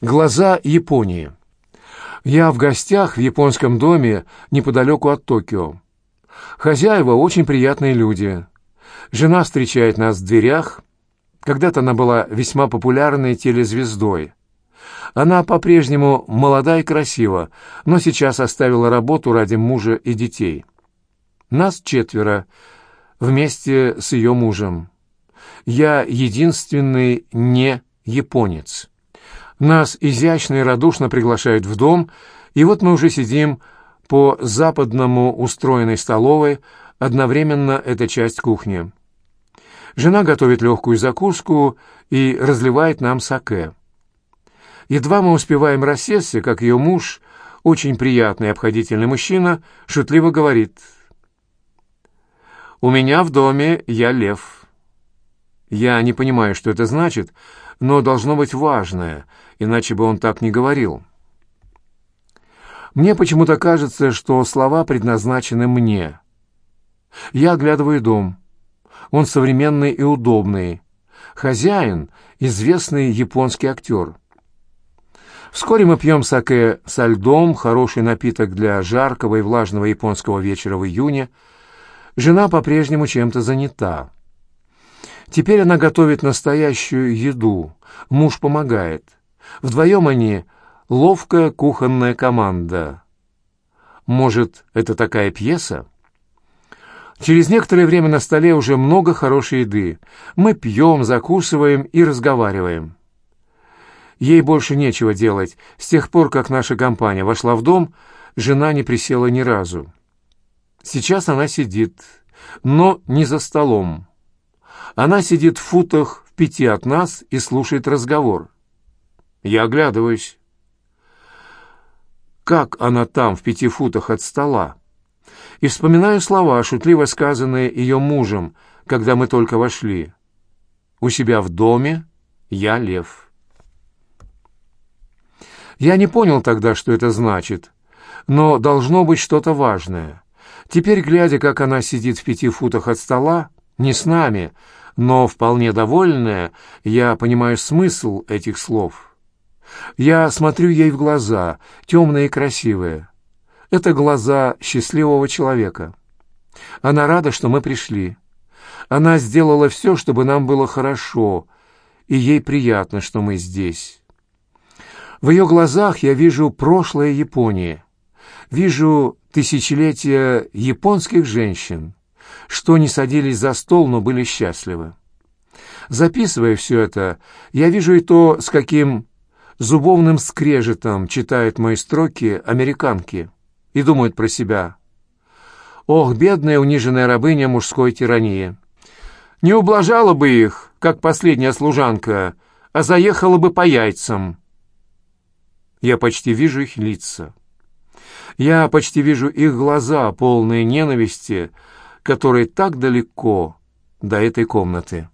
Глаза Японии. Я в гостях в японском доме неподалеку от Токио. Хозяева очень приятные люди. Жена встречает нас в дверях. Когда-то она была весьма популярной телезвездой. Она по-прежнему молода и красива, но сейчас оставила работу ради мужа и детей. Нас четверо, вместе с ее мужем. Я единственный не японец. Нас изящно и радушно приглашают в дом, и вот мы уже сидим по западному устроенной столовой, одновременно это часть кухни. Жена готовит легкую закуску и разливает нам саке. Едва мы успеваем рассесться, как ее муж, очень приятный и обходительный мужчина, шутливо говорит «У меня в доме я лев». Я не понимаю, что это значит, но должно быть важное, иначе бы он так не говорил. Мне почему-то кажется, что слова предназначены мне. Я оглядываю дом. Он современный и удобный. Хозяин — известный японский актер. Вскоре мы пьем саке со льдом, хороший напиток для жаркого и влажного японского вечера в июне. Жена по-прежнему чем-то занята. Теперь она готовит настоящую еду. Муж помогает. Вдвоем они ловкая кухонная команда. Может, это такая пьеса? Через некоторое время на столе уже много хорошей еды. Мы пьем, закусываем и разговариваем. Ей больше нечего делать. С тех пор, как наша компания вошла в дом, жена не присела ни разу. Сейчас она сидит, но не за столом. Она сидит в футах в пяти от нас и слушает разговор. Я оглядываюсь. Как она там, в пяти футах от стола? И вспоминаю слова, шутливо сказанные ее мужем, когда мы только вошли. «У себя в доме я лев». Я не понял тогда, что это значит, но должно быть что-то важное. Теперь, глядя, как она сидит в пяти футах от стола, не с нами, но вполне довольная, я понимаю смысл этих слов. Я смотрю ей в глаза, темные и красивые. Это глаза счастливого человека. Она рада, что мы пришли. Она сделала все, чтобы нам было хорошо, и ей приятно, что мы здесь. В ее глазах я вижу прошлое Японии, вижу тысячелетия японских женщин, что не садились за стол, но были счастливы. Записывая все это, я вижу и то, с каким зубовным скрежетом читают мои строки американки и думают про себя. Ох, бедная униженная рабыня мужской тирании! Не ублажала бы их, как последняя служанка, а заехала бы по яйцам. Я почти вижу их лица. Я почти вижу их глаза, полные ненависти, которые так далеко до этой комнаты.